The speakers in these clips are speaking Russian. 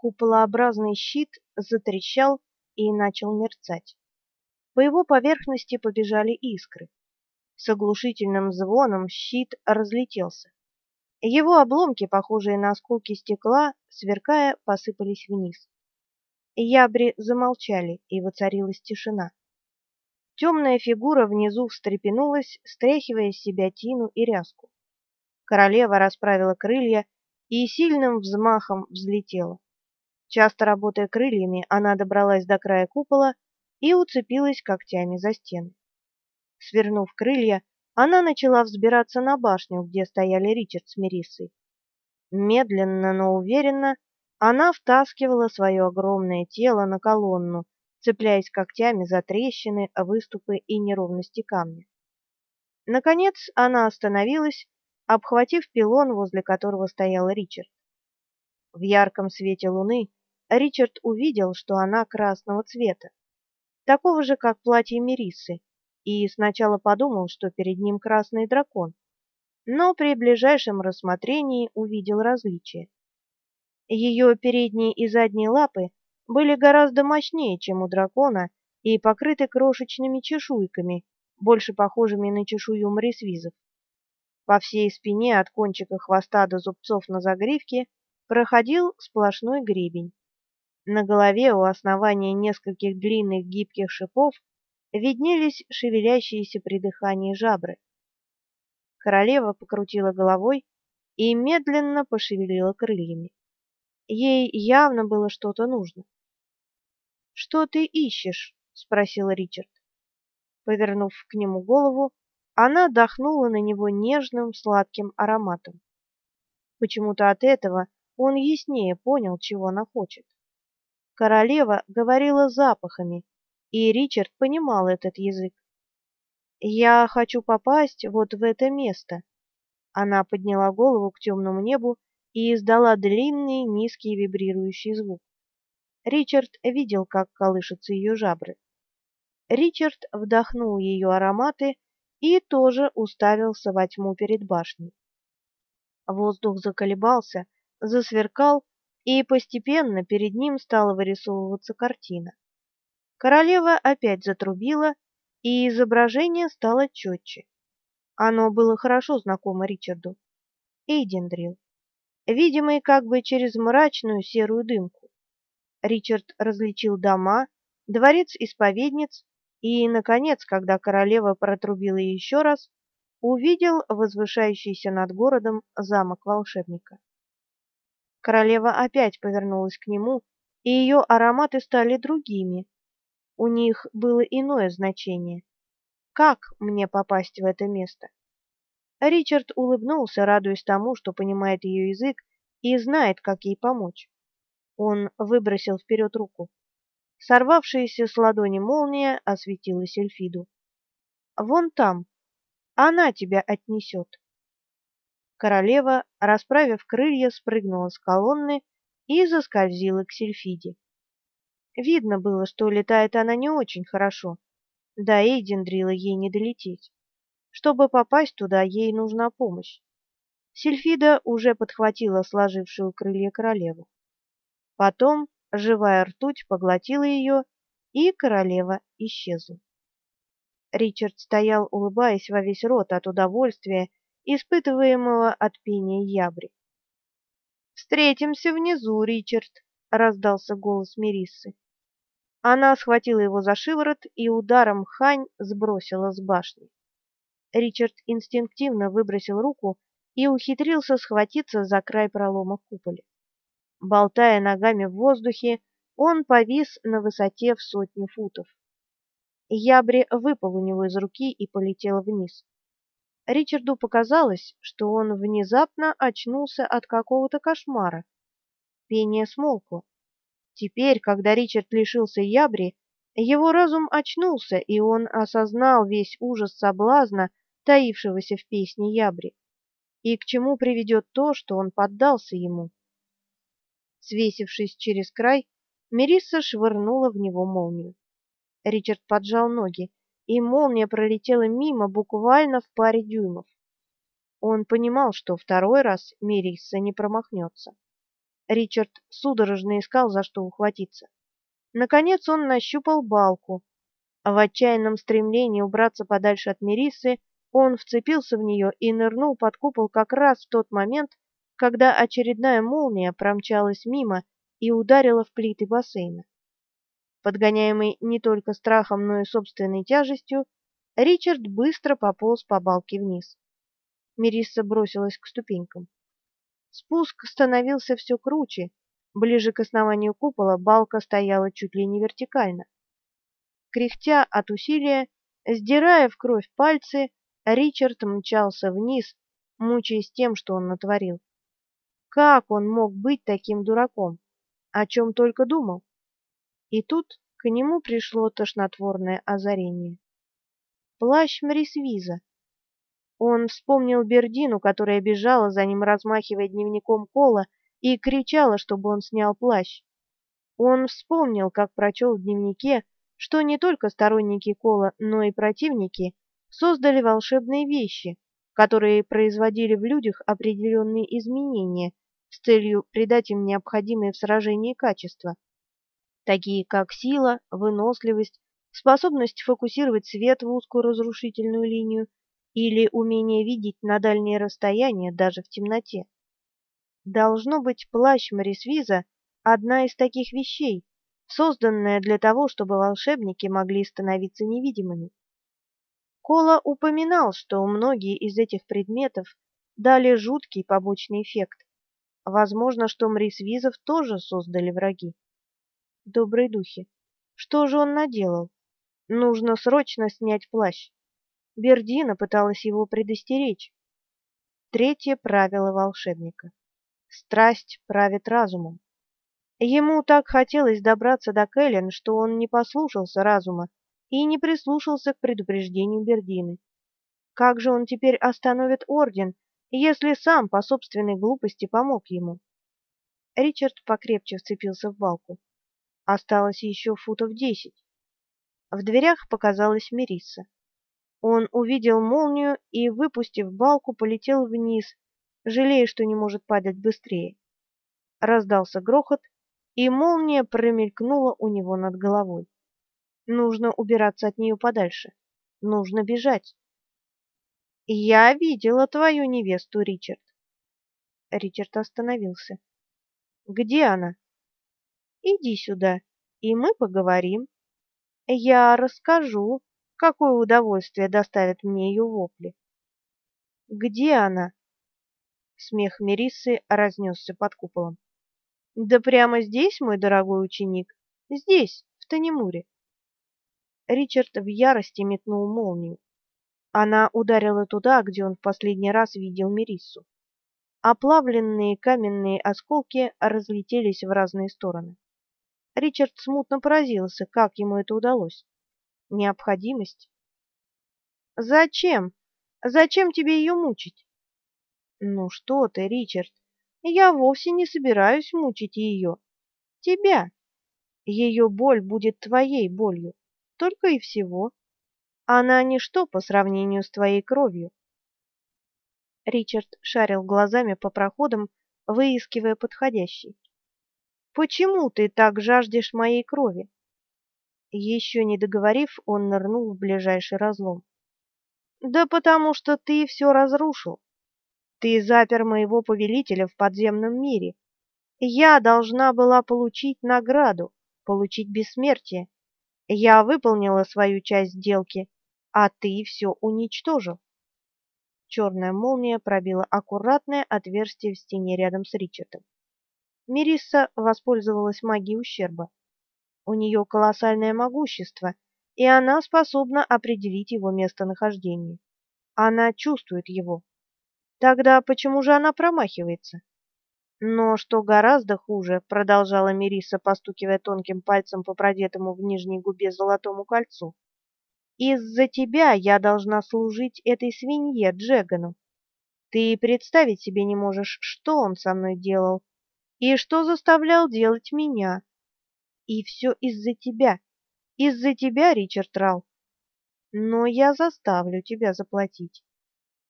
Куполообразный щит затрещал и начал мерцать. По его поверхности побежали искры. С оглушительным звоном щит разлетелся. Его обломки, похожие на осколки стекла, сверкая, посыпались вниз. Ябри замолчали, и воцарилась тишина. Темная фигура внизу встрепенулась, стряхивая с себя тину и ряску. Королева расправила крылья и сильным взмахом взлетела. Часто работая крыльями, она добралась до края купола и уцепилась когтями за стену. Свернув крылья, она начала взбираться на башню, где стояли Ричард с Мериссой. Медленно, но уверенно она втаскивала свое огромное тело на колонну, цепляясь когтями за трещины, выступы и неровности камня. Наконец она остановилась, обхватив пилон, возле которого стоял Ричард. В ярком свете луны Ричард увидел, что она красного цвета, такого же, как платье Мерисы, и сначала подумал, что перед ним красный дракон, но при ближайшем рассмотрении увидел различия. Ее передние и задние лапы были гораздо мощнее, чем у дракона, и покрыты крошечными чешуйками, больше похожими на чешую моресвизов. По всей спине от кончика хвоста до зубцов на загривке проходил сплошной гребень. На голове у основания нескольких длинных гибких шипов виднелись шевелящиеся при дыхании жабры. Королева покрутила головой и медленно пошевелила крыльями. Ей явно было что-то нужно. "Что ты ищешь?" спросил Ричард. Повернув к нему голову, она дохнула на него нежным сладким ароматом. Почему-то от этого он яснее понял, чего она хочет. Королева говорила запахами, и Ричард понимал этот язык. Я хочу попасть вот в это место. Она подняла голову к темному небу и издала длинный низкий вибрирующий звук. Ричард видел, как колышутся ее жабры. Ричард вдохнул ее ароматы и тоже уставился во тьму перед башней. Воздух заколебался, засверкал и постепенно перед ним стала вырисовываться картина. Королева опять затрубила, и изображение стало четче. Оно было хорошо знакомо Ричарду. Эйдендрил, видимый как бы через мрачную серую дымку. Ричард различил дома, дворец исповедниц и, наконец, когда королева протрубила еще раз, увидел возвышающийся над городом замок волшебника. Королева опять повернулась к нему, и ее ароматы стали другими. У них было иное значение. Как мне попасть в это место? Ричард улыбнулся, радуясь тому, что понимает ее язык и знает, как ей помочь. Он выбросил вперед руку. Сорвавшаяся с ладони молния осветила Сельфиду. Вон там. Она тебя отнесет. Королева, расправив крылья, спрыгнула с колонны и заскользила к Сильфиде. Видно было, что летает она не очень хорошо. До Эйдендрила ей не долететь. Чтобы попасть туда, ей нужна помощь. Сильфида уже подхватила сложившую крылья королеву. Потом живая ртуть поглотила ее, и королева исчезла. Ричард стоял, улыбаясь во весь рот от удовольствия испытываемого от пения ябри. Встретимся внизу, Ричард, раздался голос Мериссы. Она схватила его за шиворот и ударом хань сбросила с башни. Ричард инстинктивно выбросил руку и ухитрился схватиться за край пролома в. Болтая ногами в воздухе, он повис на высоте в сотню футов. Ябри выпал у него из руки и полетел вниз. Ричарду показалось, что он внезапно очнулся от какого-то кошмара. Пение смолкло. Теперь, когда Ричард лишился ябри, его разум очнулся, и он осознал весь ужас соблазна, таившегося в песне ябри, и к чему приведет то, что он поддался ему. Свесившись через край, Мерисса швырнула в него молнию. Ричард поджал ноги и молния пролетела мимо буквально в паре дюймов. Он понимал, что второй раз Мерисса не промахнется. Ричард судорожно искал, за что ухватиться. Наконец он нащупал балку. В отчаянном стремлении убраться подальше от Мерисы он вцепился в нее и нырнул под купол как раз в тот момент, когда очередная молния промчалась мимо и ударила в плиты бассейна. Подгоняемый не только страхом, но и собственной тяжестью, Ричард быстро пополз по балке вниз. Мерисса бросилась к ступенькам. Спуск становился все круче. Ближе к основанию купола балка стояла чуть ли не вертикально. Кряхтя от усилия, сдирая в кровь пальцы, Ричард мчался вниз, мучаясь тем, что он натворил. Как он мог быть таким дураком? О чем только думал? И тут к нему пришло тошнотворное озарение. Плащ Мрисвиза. Он вспомнил Бердину, которая бежала за ним, размахивая дневником Кола, и кричала, чтобы он снял плащ. Он вспомнил, как прочел в дневнике, что не только сторонники Кола, но и противники создали волшебные вещи, которые производили в людях определенные изменения с целью придать им необходимые в сражении качества, такие как сила, выносливость, способность фокусировать свет в узкую разрушительную линию или умение видеть на дальние расстояния даже в темноте. Должно быть, плащ Морисвиза – одна из таких вещей, созданная для того, чтобы волшебники могли становиться невидимыми. Кола упоминал, что многие из этих предметов дали жуткий побочный эффект. Возможно, что Мрисвизов тоже создали враги. Добрые духи. Что же он наделал? Нужно срочно снять плащ. Бердина пыталась его предостеречь. Третье правило волшебника. Страсть правит разумом. Ему так хотелось добраться до Кэлен, что он не послушался разума и не прислушался к предупреждению Бердины. Как же он теперь остановит орден, если сам по собственной глупости помог ему? Ричард покрепче вцепился в балку. Осталось еще футов десять. В дверях показалась Мерисса. Он увидел молнию и, выпустив балку, полетел вниз, жалея, что не может падать быстрее. Раздался грохот, и молния промелькнула у него над головой. Нужно убираться от нее подальше. Нужно бежать. «Я видела твою невесту, Ричард». Ричард остановился. «Где она?» «Иди сюда, и мы поговорим. Я расскажу, Какое удовольствие доставят мне ее вопли. Где она? Смех Мериссы разнесся под куполом. Да прямо здесь, мой дорогой ученик, здесь, в Танемуре. Ричард в ярости метнул молнию. Она ударила туда, где он в последний раз видел Мериссу. Оплавленные каменные осколки разлетелись в разные стороны. Ричард смутно поразился, как ему это удалось необходимость. Зачем? Зачем тебе ее мучить? Ну что ты, Ричард, я вовсе не собираюсь мучить ее. Тебя. Ее боль будет твоей болью, только и всего. Она ничто по сравнению с твоей кровью. Ричард шарил глазами по проходам, выискивая подходящий. Почему ты так жаждешь моей крови? Еще не договорив, он нырнул в ближайший разлом. Да потому что ты все разрушил. Ты запер моего повелителя в подземном мире. Я должна была получить награду, получить бессмертие. Я выполнила свою часть сделки, а ты все уничтожил. Черная молния пробила аккуратное отверстие в стене рядом с Ричардом. Мирисса воспользовалась магией ущерба. У нее колоссальное могущество, и она способна определить его местонахождение. Она чувствует его. Тогда почему же она промахивается? Но что гораздо хуже, продолжала Мириса, постукивая тонким пальцем по продетому в нижней губе золотому кольцу. Из-за тебя я должна служить этой свинье Джегану. Ты представить себе не можешь, что он со мной делал и что заставлял делать меня. И все из-за тебя. Из-за тебя, Ричард Рал. Но я заставлю тебя заплатить.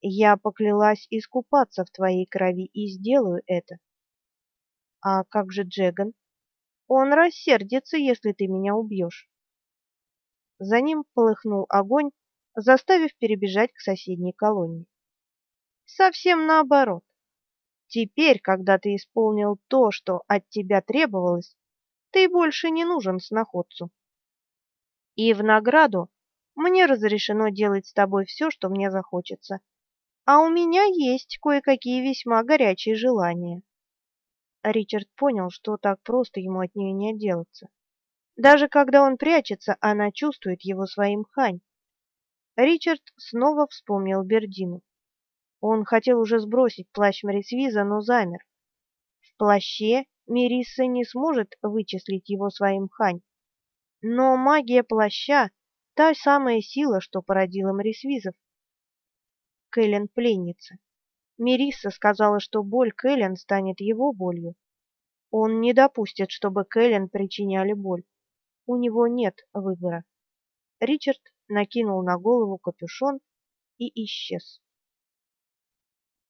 Я поклялась искупаться в твоей крови и сделаю это. А как же Джеган? Он рассердится, если ты меня убьешь. За ним полыхнул огонь, заставив перебежать к соседней колонне. Совсем наоборот. Теперь, когда ты исполнил то, что от тебя требовалось, ты больше не нужен сноходцу. И в награду мне разрешено делать с тобой все, что мне захочется. А у меня есть кое-какие весьма горячие желания. Ричард понял, что так просто ему от нее не отделаться. Даже когда он прячется, она чувствует его своим хань. Ричард снова вспомнил Бердину. Он хотел уже сбросить плащ Морисвиза, но замер. В плаще Мирисса не сможет вычислить его своим хань. Но магия плаща — та самая сила, что породила Морисвизов. Кэлен пленница. Мирисса сказала, что боль Кэлен станет его болью. Он не допустит, чтобы Кэлен причиняли боль. У него нет выбора. Ричард накинул на голову капюшон и исчез.